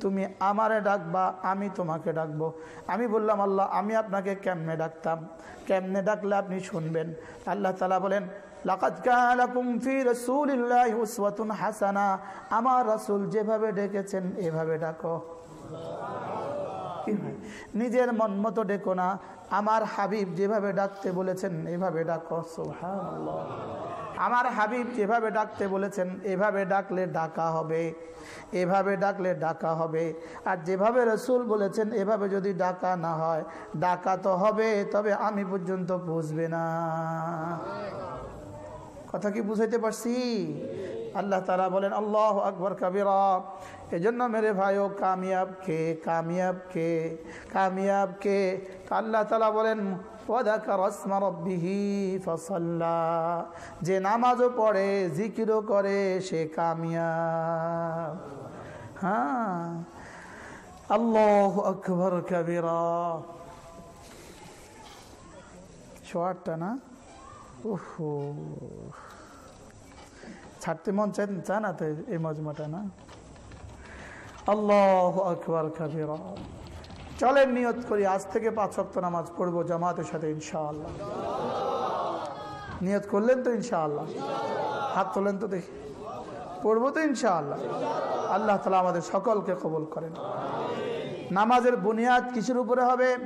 তুমি আমারে ডাকবা, আমি তোমাকে ডাকবো। আমি বললাম, আল্লাহ, আমি আপনাকে কেমনে ডাকতাম? কেমনে ডাকলে আপনি শুনবেন? আল্লাহ তালা বলেন আমার রাসূল যেভাবে ডেকেছেন, এভাবে ডাকো। নিজের মন মতো ডেকো না। আমার হাবিব যেভাবে ডাকতে বলেছেন, এভাবে ডাকো আমার হাবিব যেভাবে ডাকতে বলেছেন, এভাবে ডাকলে ডাকা হবে। এভাবে ডাকলে ডাকা হবে। আর যেভাবে রসুল বলেছেন, এভাবে যদি ডাকা না হয়, ডাকা তো হবে, তবে আমি পর্যন্ত বুঝবে না। কথা কি বুঝাইতে পারছি? আল্লাহ তালা বলেন, আল্লাহ আকবর কাবিরা। এজন্য মেরে ভাইও কামিয়াব কে কামিয়াব কে কামিয়াব কে? আল্লাহ তালা বলেন যে নামাজও পড়ে, জিকিরও করে, সে কামিয়াব। হ্যাঁ। আল্লাহ আকবর কবিরা। শোয়ারটা না? ওহো ছাড়তে মন চান চা না তো এই মজমাটা না। আল্লাহ আকবর কবিরা। চলেন নিয়ত করি, আজ থেকে পাঁচ শক্ত নামাজ পড়ব জামাতের সাথে, ইনশাআল্লাহ। নিয়ত করলেন তো, ইনশাআল্লাহ। হাত তোলেন তো দেখি। পড়ব তো, ইনশাআল্লাহ। আল্লাহ তালা আমাদের সকলকে কবল করেন। নামাজের বুনিয়াদ কিসের উপরে হবে?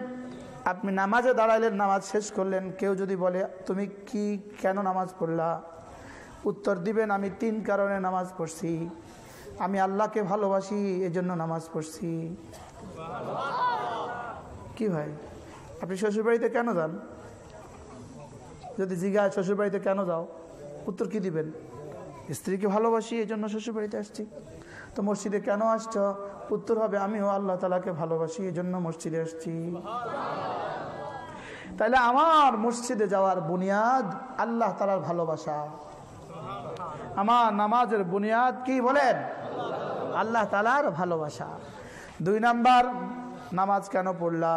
আপনি নামাজে দাঁড়াইলেন, নামাজ শেষ করলেন, কেউ যদি বলে, তুমি কি কেন নামাজ পড়লা? উত্তর দিবেন, আমি তিন কারণে নামাজ পড়ছি। আমি আল্লাহকে ভালোবাসি, এজন্য নামাজ পড়ছি। কি ভাই? আপনি শ্বশুরবাড়িতে কেন যান? যদি জিগায় শ্বশুরবাড়িতে কেন যাও? উত্তর কি দিবেন? স্ত্রীকে ভালোবাসি এই জন্য শ্বশুরবাড়িতে আসছি। তো মসজিদে কেন আসছ? উত্তর হবে, আমিও আল্লাহ তালাকে ভালোবাসি এই জন্য মসজিদে আসছি। তাহলে আমার মসজিদে যাওয়ার বুনিয়াদ আল্লাহ তালার ভালোবাসা। আমার নামাজের বুনিয়াদ কি বলেন? আল্লাহ তালার ভালোবাসা। দুই নাম্বার, নামাজ কেন পড়লা?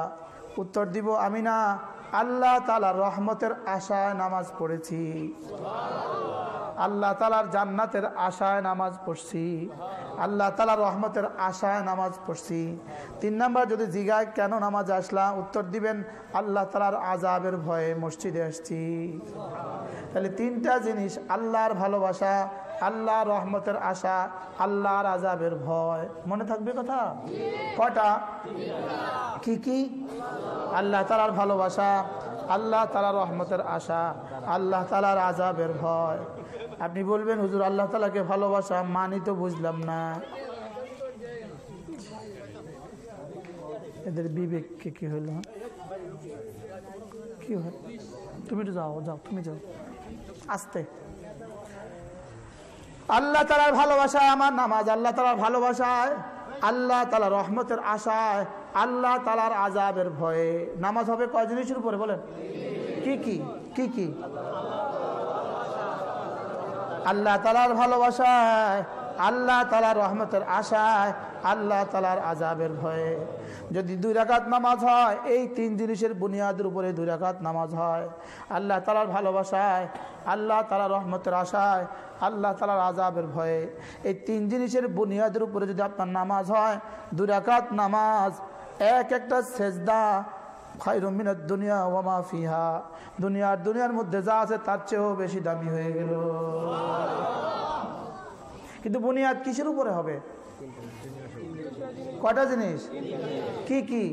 উত্তর দিব আমি না আল্লাহ তালার রহমতের আশায় নামাজ পড়েছি। আল্লাহ তালার জান্নাতের আশায় নামাজ পড়ছি। আল্লাহ তালা রহমতের আশায় নামাজ পড়ছি। তিন নাম্বার, যদি জিগায় কেন নামাজ আসলাম? উত্তর দিবেন, আল্লাহ তালার আজাবের ভয়ে মসজিদে আসছি। তাহলে তিনটা জিনিস, আল্লাহর ভালোবাসা আল্লাহ রহমতের আশা, আল্লাহর আজাবের ভয়। মনে থাকবে কথা? কটা কি কি? আল্লাহ তালার ভালোবাসা, আল্লাহ তালা রহমতের আশা, আল্লাহ তালার আজাবের ভয়। আপনি বলবেন, হুজুর, আল্লাহ তালাকে ভালোবাসা মানি তো বুঝলাম না। এদের বিবেককে কি হইল কি হয় তুমি তো যাও যাও, তুমি যাও। আসতে। আল্লাহ তালার ভালোবাসায় আমার নামাজ, আল্লাহ তালার ভালোবাসায়, আল্লাহ তালা রহমতের আশায়, আল্লাহ তালার আজাবের ভয়ে। নামাজ হবে কয় জিনিসের উপরে বলেন? কি কি কি কি? আল্লাহ তালার ভালোবাসায়, আল্লাহ তালার রহমতের আশায়, আল্লাহ তালার আজাবের ভয়ে। যদি দুই রাকাত নামাজ হয়, এই তিন জিনিসের বুনিয়াদের উপরে দুই রাকাত নামাজ হয়। আল্লাহ তালার ভালোবাসায়, আল্লাহ তালার রহমতের আশায় আল্লাহ তালার আজাবের ভয়ে এই তিন জিনিসের বুনিয়াদের উপরে যদি আপনার নামাজ হয়, দুই রাকাত নামাজ, এক একটা সেজদা খাইরমিনের দুনিয়া ওমা ফিহা, দুনিয়ার দুনিয়ার মধ্যে যা আছে তার চেয়েও বেশি দামি হয়ে গেল। কিন্তু বুনিয়াদ কিসের উপরে হবে? কয়টা জিনিস? কি কি?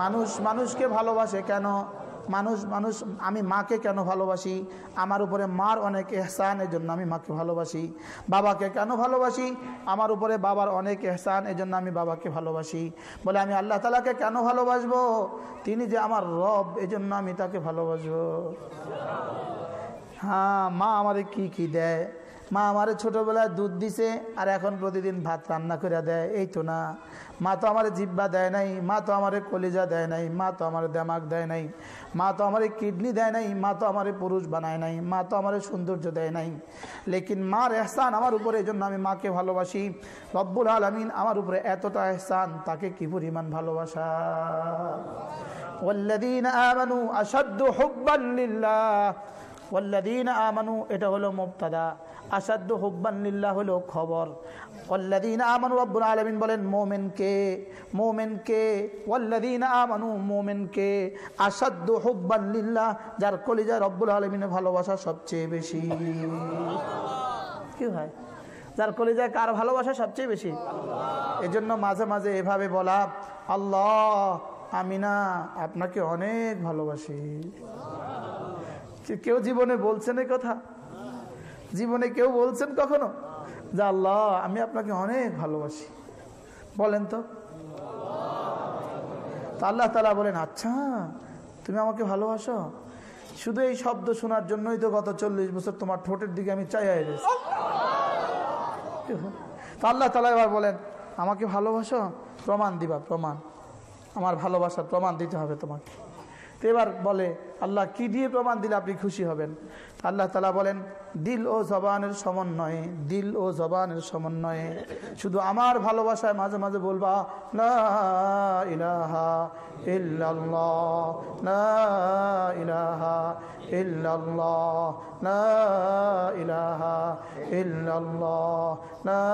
মানুষ, মানুষকে ভালোবাসে কেন? মানুষ মানুষ, আমি মাকে কেন ভালোবাসি? আমার উপরে মার অনেক এহসান এই জন্য আমি মাকে ভালোবাসি। বাবাকে কেন ভালোবাসি? আমার উপরে বাবার অনেক এহসান এই জন্য আমি বাবাকে ভালোবাসি। বলে আমি আল্লাহ তালাকে কেন ভালোবাসবো? তিনি যে আমার রব এই জন্য আমি তাকে ভালোবাসবো। হ্যাঁ মা আমাদের কি কি দেয়? মা আমারে ছোটবেলায় দুধ দিছে আর এখন প্রতিদিন ভাত রান্না করে দেয় এই তো না মা তো আমার জিব্বা দেয় নাই মা তো আমার কলিজা দেয় নাই মা তো আমার দেমাগ দেয় নাই মা তো আমার কিডনি দেয় নাই মা তো আমার পুরুষ বানায় নাই মা তো আমার সৌন্দর্য দেয় নাই লেকিন মার এহসান আমার উপরে এই জন্য আমি মাকে ভালোবাসি রব্বুল আলমিন আমার উপরে এতটা এহসান তাকে কি পরিমাণ ভালোবাসা والذين آمنوا أشد حبا لله والذين آمنوا এটা হলো মুবতাদা আসাদ্দু হুব্বান লিল্লাহ হলো খবর। ওয়াল্লাযীনা আমানু রব্বুল আলামিন বলেন মুমিনকে মুমিনকে ওয়াল্লাযীনা আমানু মুমিনকে আসাদ্দু হুব্বান লিল্লাহ, যার কলিজা রব্বুল আলামিনের ভালোবাসা সবচেয়ে বেশি। কি হয় যার কলিজায় কার ভালোবাসা সবচেয়ে বেশি? এজন্য মাঝে মাঝে এভাবে বলা, আল্লাহ, আমি না, আপনাকে অনেক ভালোবাসি। কেউ জীবনে বলছেন কথা? জীবনে কেউ বলছেন কখনো? যে আল্লাহ, আমি আপনাকে অনেক ভালোবাসি। বলেন তো। আল্লাহ তালা বলেন আচ্ছা তুমি আমাকে ভালোবাসো? শুধু এই শব্দ শোনার জন্যই তো গত চল্লিশ বছর তোমার ঠোঁটের দিকে আমি চাই গেছি। তা আল্লাহ তালা এবার বলেন, আমাকে ভালোবাসো? প্রমাণ দিবা, প্রমাণ। আমার ভালোবাসার প্রমাণ দিতে হবে তোমাকে। এবার বলে, আল্লাহ কি দিয়ে প্রমাণ দিলে আপনি খুশি হবেন? আল্লাহ তালা বলেন, দিল ও জবানের সমন্বয়ে, দিল ও জবানের সমন্বয়ে। শুধু আমার ভালোবাসায় মাঝে মাঝে বলবা ইল্লাল্লাহ, লা ইলাহা ইল্লাল্লাহ, লা ইলাহা ইল্লাল্লাহ, লা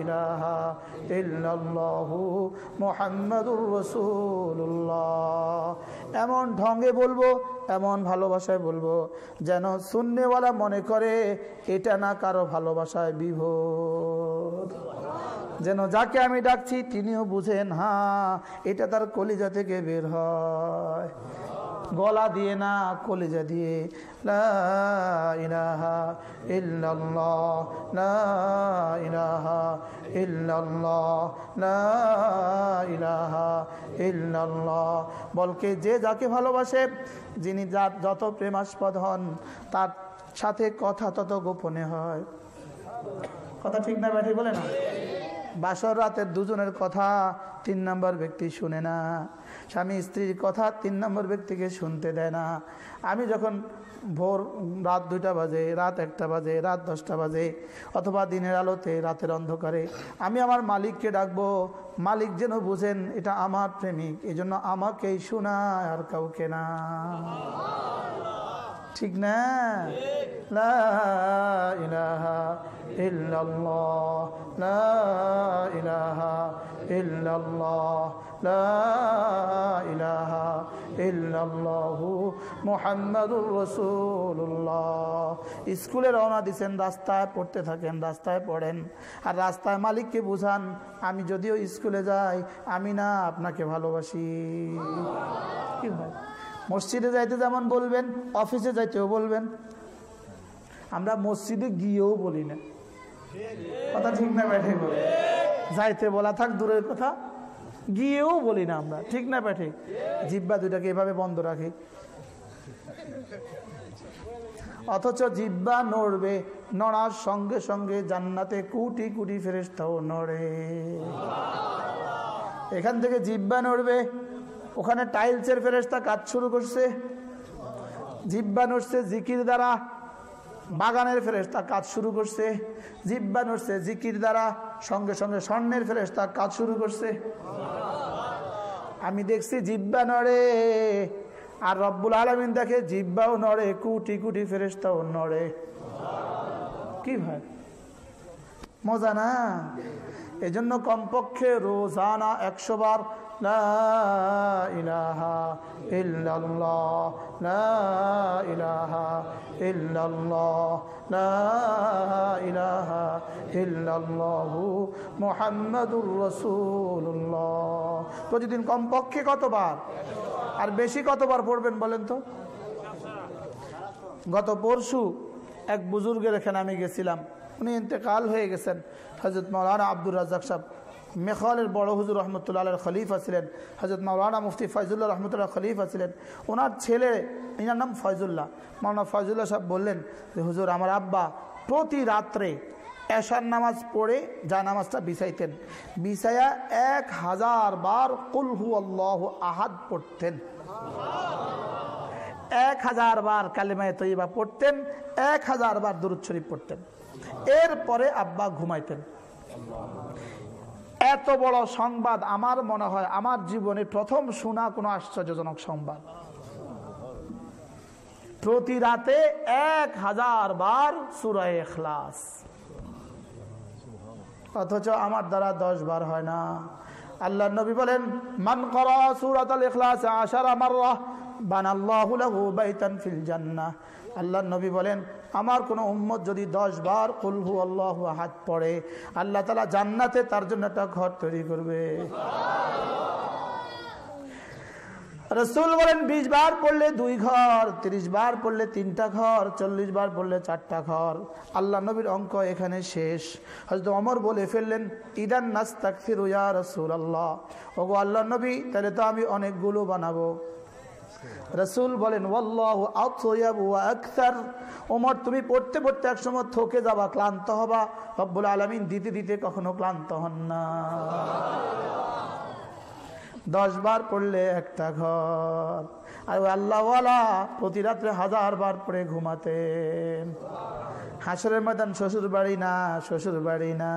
ইলাহা ইল্লাল্লাহু মুহাম্মাদুর রাসূলুল্লাহ। এমন ঢঙ্গে বলব, এমন ভালোবাসায় বলব, যেন শূন্যওয়ালা মনে করে, এটা না কারও ভালোবাসায় বিভোর। যেন যাকে আমি ডাকছি তিনিও বুঝেন হ্যাঁ এটা তার কলিজা থেকে বের হয়। গলা দিয়ে না, কলিজা দিয়ে বলকে যে যাকে ভালোবাসে, যিনি যার যত প্রেমাস্পদ হন, তার সাথে কথা তত গোপনে হয়। কথা ঠিক না ব্যাঠি বলে না? বাসর রাতের দুজনের কথা তিন নম্বর ব্যক্তি শুনে না। স্বামী স্ত্রীর কথা তিন নম্বর ব্যক্তিকে শুনতে দেয় না। আমি যখন ভোর রাত দুইটা বাজে, রাত একটা বাজে, রাত দশটা বাজে, অথবা দিনের আলোতে রাতের অন্ধকারে, আমি আমার মালিককে ডাকবো। মালিক যেন বুঝেন এটা আমার প্রেমিক এই জন্য আমাকেই শোনা আর কাউকে না। ঠিক না? লা ইলাহা ইল্লাল্লাহু মুহাম্মাদুর রাসূলুল্লাহ। স্কুলে রওনা দিচ্ছেন রাস্তায় পড়তে থাকেন, রাস্তায় পড়েন। আর রাস্তায় মালিককে বুঝান, আমি যদিও স্কুলে যাই, আমি না আপনাকে ভালোবাসি। কি হয়? মসজিদে যাইতে যেমন বলবেন, অফিসে যাইতেও বলবেন। আমরা মসজিদে গিয়েও বলি না। কথা ঠিক না ব্যাঠে যাইতে বলা থাক, দূরের কথা। গিয়েও বলি না আমরা। ঠিক না ব্যাঠে? জিব্বা দুইটাকে এভাবে বন্ধ রাখি। অথচ জিব্বা নড়বে, নড়ার সঙ্গে সঙ্গে জান্নাতে কুটি কুটি ফেরেস্তাও নড়ে। এখান থেকে জিব্বা নড়বে, ওখানে টাইলসের ফেরেস্তা কাজ শুরু করছে। জিব্বা নড়ছে জিকির দ্বারা। বাগানের ফেরেস্তা কাজ শুরু করছে, জিব্বা নড়ছে, জিকির দ্বারা, সঙ্গে সঙ্গে স্বর্ণের ফেরেস্তা কাজ শুরু করছে। আমি দেখছি জিব্বা নড়ে, আর রব্বুল আলমিন দেখে জিব্বাও নড়ে, কুটি কুটি ফেরেস্তাও নড়ে। কি ভাই? মজা না? এজন্য কমপক্ষে রোজানা একশো বার প্রতিদিন কমপক্ষে কতবার? আর বেশি কতবার পড়বেন বলেন তো? গত পরশু এক বুজুর্গের এখানে আমি গেছিলাম, উনি ইন্তেকাল হয়ে গেছেন হজরত মৌলানা আব্দুর রাজাক সাহেব। মেখলের বড় হুজুর রহমতুল্লাহ খলিফা ছিলেন হজরত মৌলানা মুফতি ফয়জুল্লাহ রহমতুল্লাহ খলিফা ছিলেন। ওনার ছেলে এনার নাম ফয়জুল্লাহ। মৌলানা ফয়জুল্লাহ সাহেব বললেন যে, হুজুর, আমার আব্বা প্রতি রাত্রে এশার নামাজ পড়ে যা নামাজটা বিছাইতেন। বিছাইয়া এক হাজার বার কুলহু আল্লাহ আহাদ পড়তেন। এক হাজার বার কালিমায় তৈবা পড়তেন, এক হাজার বার দুরুদ শরীফ পড়তেন। এরপরে আব্বা ঘুমাইতেন। এত বড় সংবাদ আমার মনে হয় আমার জীবনে প্রথম শোনা কোনো আশ্চর্যজনক সংবাদ। প্রতি রাতে এক হাজার বার সুরায় এখলাস অথচ আমার দ্বারা দশ বার হয় না। আল্লাহ নবী বলেন, মান করা সুরাত আল ইখলাস আশার আমার আল্লাহ নবী বলেন আমার কোনো উম্মত যদি দশ বার কুলহু আল্লাহ হাত পড়ে, আল্লাহ তালা জান্নাতে তার জন্য একটা ঘর তৈরি করবে। রসুল বলেন, বিশ বার পড়লে দুই ঘর, তিরিশ বার পড়লে তিনটা ঘর, চল্লিশ বার পড়লে চারটা ঘর। আল্লাহ নবীর অঙ্ক এখানে শেষ। হয়তো অমর বলে ফেললেন, ইদান নাস্তাকির ইয়া রসুল আল্লাহ ওগো আল্লাহ নবী, তাহলে তো আমি অনেকগুলো বানাবো। রসুল বলেন ওমর, তুমি পড়তে পড়তে একসময় থকে যাবা, ক্লান্ত হবা। রব্বুল আলমিন দিতে দিতে কখনো ক্লান্ত হন না। দশ বার পড়লে একটা ঘর। আর আল্লাহওয়ালা প্রতি রাত্রে হাজার বার পড়ে ঘুমাতেন। হাসরের ময়দান শ্বশুর বাড়ি না শ্বশুর বাড়ি না।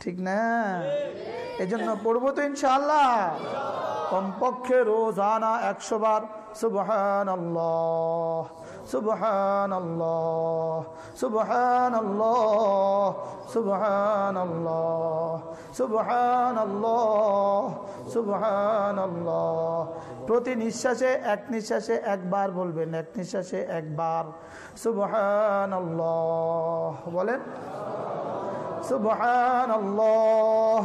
ঠিক না? এই জন্য পড়ব তো ইনশাআল্লাহ। কমপক্ষে রোজানা একশো বার। সুবহান আল্লাহ সুবহান আল্লাহ সুবহান আল্লাহ সুবহান আল্লাহ সুবহান আল্লাহ সুবহান আল্লাহ প্রতি নিঃশ্বাসে, এক নিঃশ্বাসে একবার বলবেন, এক নিঃশ্বাসে একবার। সুবহান আল্লাহ বলেন। সুবহান আল্লাহ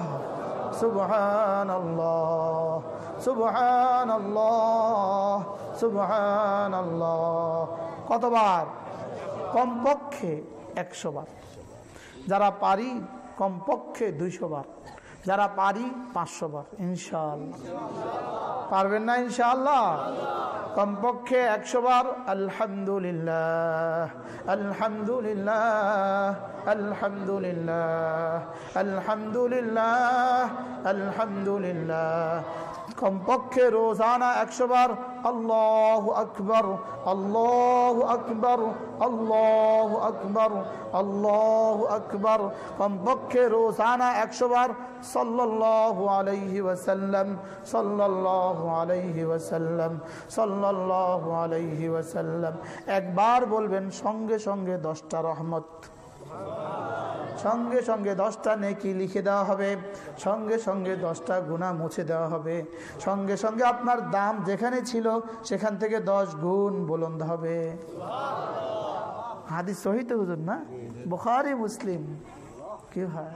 সুবহান আল্লাহ সুবহান আল্লাহ কতবার? কমপক্ষে একশো বার যারা পারি, কমপক্ষে দুইশো বার যারা পারি পাঁচশো বার ইনশাআল্লাহ। পারবেন না ইনশাআল্লাহ? কমপক্ষে একশো বার আলহামদুলিল্লাহ। আলহামদুলিল্লাহ। আলহামদুলিল্লাহ। আলহামদুলিল্লাহ। আলহামদুলিল্লাহ। কমপক্ষে রোজানা একশো বার, আল্লাহ আকবর আল্লাহ আকবর আল্লাহ আকবর আল্লাহ আকবর। কমপক্ষে রোজানা একশো বার সাল্লাহ আলাইহি ওয়াসাল্লাম সাল্লাহ আলাইহি ওয়াসাল্লাম সাল্লাহ আলাইহি ওয়াসাল্লাম। একবার বলবেন, সঙ্গে সঙ্গে দশটা রহমত। সঙ্গে সঙ্গে দশটা নেকি লিখে দেওয়া হবে, সঙ্গে সঙ্গে দশটা গুণা মুছে দেওয়া হবে, সঙ্গে সঙ্গে আপনার দাম যেখানে ছিল সেখান থেকে দশ গুণ বুলন্দ হবে। হাদিস সহিত হুজুর না? বুখারি, মুসলিম। কি হয়?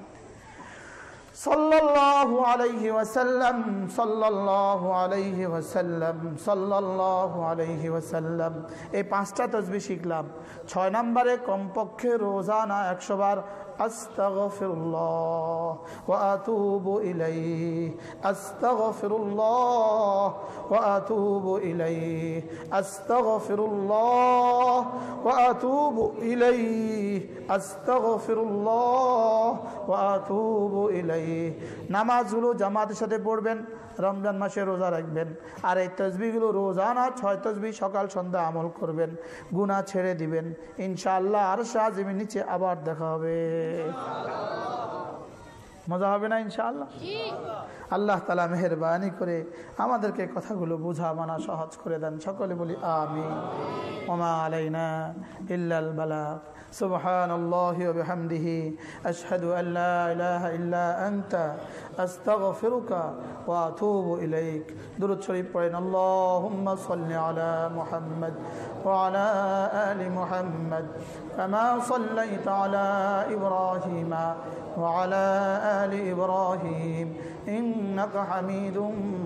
সাল্লাল্লাহু আলাইহি ওয়াসাল্লাম, সাল্লাল্লাহু আলাইহি ওয়াসাল্লাম, সাল্লাল্লাহু আলাইহি ওয়াসাল্লাম। এই পাঁচটা তসবি শিখলাম। ছয় নম্বরে, কমপক্ষে রোজানা একশো বার أستغفر الله وأتوب إليه أستغفر الله وأتوب إليه أستغفر الله وأتوب إليه أستغفر الله وأتوب إليه নামাজগুলো জামাতের সাথে পড়বেন রমজান মাসে রোজা রাখবেন। আর এই তসবিগুলো রোজানা ছয় তসবি সকাল সন্ধ্যা আমল করবেন। গুণা ছেড়ে দিবেন। ইনশাআল্লাহ আর শাহজিমের নিচে আবার দেখা হবে। মজা হবে না ইনশাআল্লাহ? আল্লাহ তালা মেহরবানি করে আমাদেরকে কথাগুলো বোঝা, মানা, সহজ করে দেন। সকলে বলি আমি ওমা আলাইনা ইল্লাল বালাক سبحان الله وبحمده. أشهد أن لا إله إلا أنت. أستغفرك وأتوب إليك. درود شريف قرين اللهم صل على محمد وعلى آل محمد كما صليت على إبراهيم وعلى آل إبراهيم. إنك حميد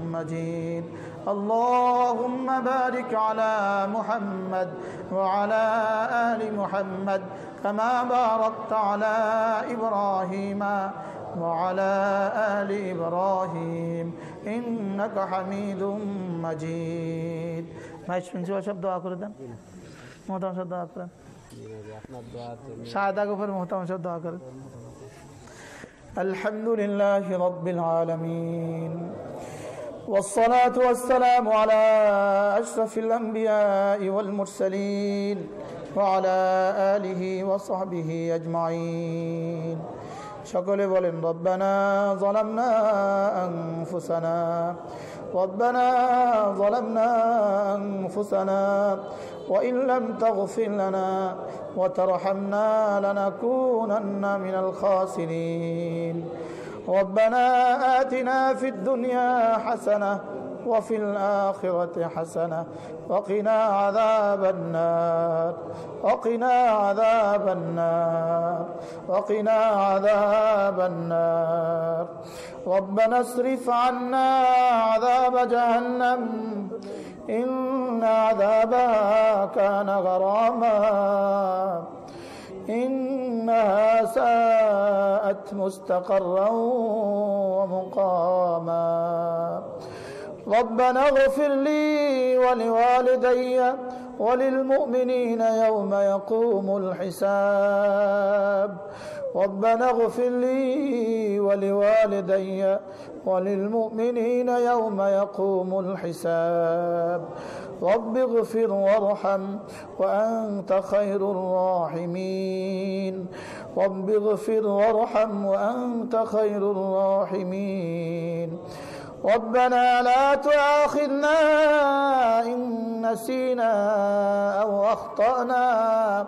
مجيد. اللهم بارك على محمد وعلى آل محمد كما باركت على إبراهيم وعلى آل إبراهيم إنك حميد مجيد ভাই প্রিন্সিপাল সব দোয়া করে দেন মোহতাম সব দোয়া করেন শাহাদা গফর মোহতাম সব দোয়া করেন الحمد لله رب العالمين والصلاة والسلام على أشرف الأنبياء والمرسلين وعلى آله وصحبه أجمعين সকলে বলেন রব্বানা ظلمنا أنفسنا ربنا ظلمنا أنفسنا وإن لم تغفر لنا وترحمنا لنكونن من الخاسرين ربنا آتنا في الدنيا حسنة وفي الآخرة حسنة وقنا عذاب النار وقنا عذاب النار وقنا عذاب النار ربنا اصرف عنا عذاب جهنم إن عذابها كان غراما إنها ساءت مستقرا ومقاما. ربنا اغفر لي ولوالدي وللمؤمنين يوم يقوم الحساب. ربنا اغفر لي ولوالدي وللمؤمنين يوم يقوم الحساب. رب اغفر وارحم وأنت خير الراحمين. رب اغفر وارحم وأنت خير الراحمين. ربنا لا تؤاخذنا إن نسينا أو أخطأنا.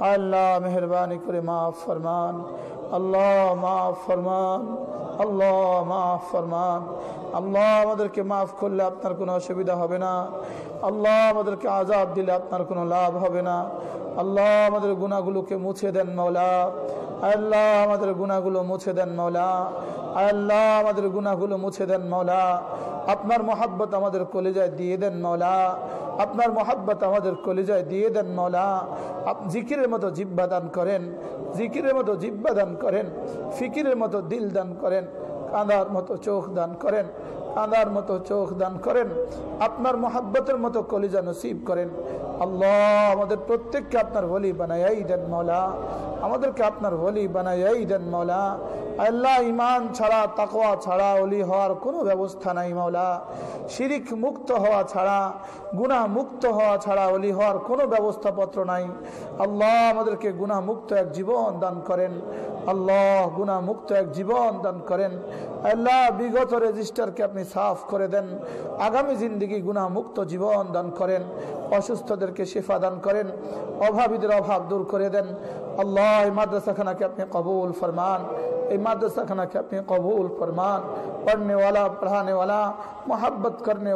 আল্লাহ মেহরবানি করে মাফ ফরমান। আল্লাহ মাফ ফরমান। আল্লাহ মাফ ফরমান। আল্লাহ আমাদেরকে মাফ করলে আপনার কোনো অসুবিধা হবে না। আল্লাহ আমাদেরকে আজাদ দিলে আপনার কোনো লাভ হবে না। আল্লাহ আমাদের গুণাগুলোকে মুছে দেন মৌলা আল্লাহ আমাদের গুণাগুলো মুছে দেন মৌলা আল্লাহ আমাদের গুণাগুলো মুছে দেন মৌলা আপনার মহাব্বত আমাদের কলেজায় দিয়ে দেন মৌলা আপনার মহাব্বত আমাদের কলেজায় দিয়ে দেন মৌলা জিকিরের মতো জিব্বা দান করেন, জিকিরের মতো জিব্বা দান করেন, ফিকিরের মতো দিল দান করেন। কাঁদার মতো চোখ দান করেন, কাঁদার মতো চোখ দান করেন, আপনার মোহাব্বতের মতো কলিজা নসিব করেন। আল্লাহ আমাদের প্রত্যেককে আপনার বলি বানাই দেন মৌলা আমাদেরকে আপনার বলি বানাই দেন মৌলা আল্লাহ ইমান ছাড়া তাকোয়া ছাড়া অলি হওয়ার কোনো ব্যবস্থা নাই মাওলা। শিরিক মুক্ত হওয়া ছাড়া, গুনাহ মুক্ত হওয়া ছাড়া অলি হওয়ার কোনো ব্যবস্থাপত্র নাই। আল্লাহ আমাদেরকে গুনাহ মুক্ত এক জীবন দান করেন। আল্লাহ গুনাহ মুক্ত এক জীবন দান করেন। আল্লাহ বিগত রেজিস্টারকে আপনি সাফ করে দেন। আগামী জিন্দিগি গুণামুক্ত জীবন দান করেন। অসুস্থদেরকে শেফা দান করেন, অভাবীদের অভাব দূর করে দেন। আল্লাহ, এই মাদ্রাসাখানাকে আপনি কবুল ফরমান, এই মাদ্রাসাখানাকে আপনি কবুল ফরমান। পড়নেওয়ালা পড়ানেওয়ালা মোহাব্বত کرنے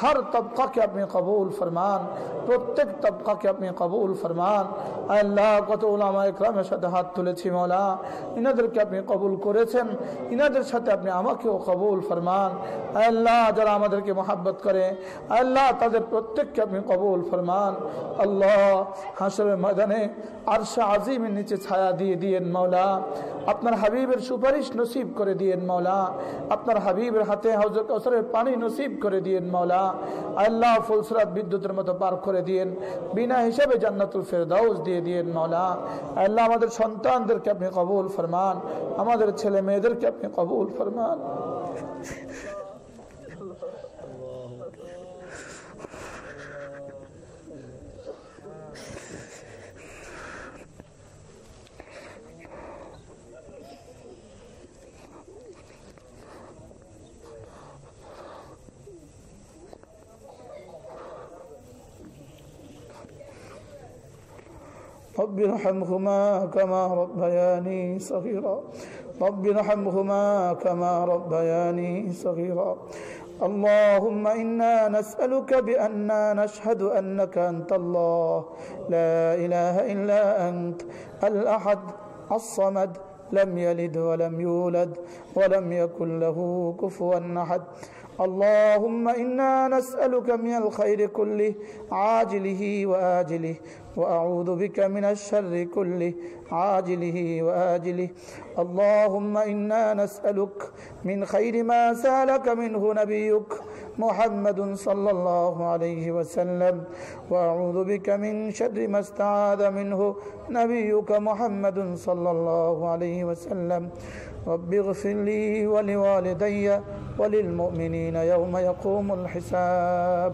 হর তবকাকে আপনি কবুল ফরমান, প্রত্যেক তবকাকে আপনি কবুল ফরমান। আল্লাহ, কত ওলামা ইকরামের সাথে হাত তুলেছি মৌলা, ইনাদেরকে আপনি কবুল করেছেন, ইনাদের সাথে আপনি আমাকেও কবুল ফরমান। আল্লাহ, যারা আমাদেরকে মহাব্বত করে আল্লাহ, তাদের প্রত্যেককে আপনি কবুল ফরমান। আল্লাহ হাসরের ময়দানে আরশা আজিমের নিচে ছায়া দিয়ে দিয়েন মৌলা আপনার হাবিবের সুপারিশ নসিব করে দিয়েন মৌলা আপনার হাবিবের হাতে হজরত অসরের পানি নসিব করে দিয়েন মৌলা আল্লাহ ফুলসরাত বিদ্যুতের মতো পার করে দিয়েন। বিনা হিসাবে জান্নাতুল ফেরদাউস দিয়ে দিয়েন মৌলা আল্লাহ আমাদের সন্তানদেরকে আপনি কবুল ফরমান। আমাদের ছেলে মেয়েদেরকে আপনি কবুল ফরমান। رب ارحمهما كما ربياني صغيرا. رب ارحمهما كما ربياني صغيرا. اللهم إنا نسألك بأننا نشهد أنك أنت الله. لا إله إلا أنت. الأحد الصمد لم يلد ولم يولد ولم يكن له كفوا أحد. اللهم إنا نسألك من الخير كله عاجله وآجله وأعوذ بك من الشر كله عاجله وآجله. اللهم إنا نسألك من خير ما سألك منه نبيك محمد صلى الله عليه وسلم. وأعوذ بك من شر ما استعاذ منه نبيك محمد صلى الله عليه وسلم. رب اغفر لي ولوالدي وللمؤمنين يوم يقوم الحساب.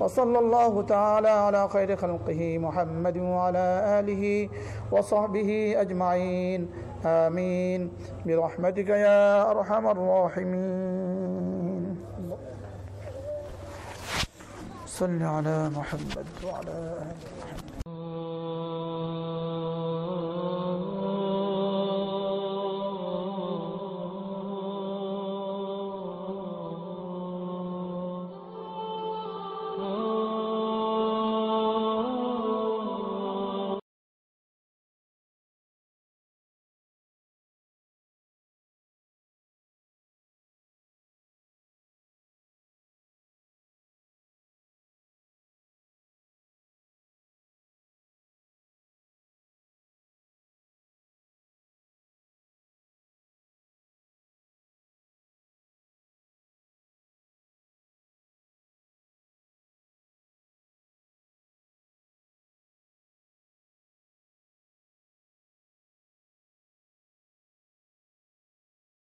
وصلى الله تعالى على خير خلقه محمد وعلى آله وصحبه أجمعين. آمين. برحمتك يا أرحم الراحمين. صل على محمد وعلى آل محمد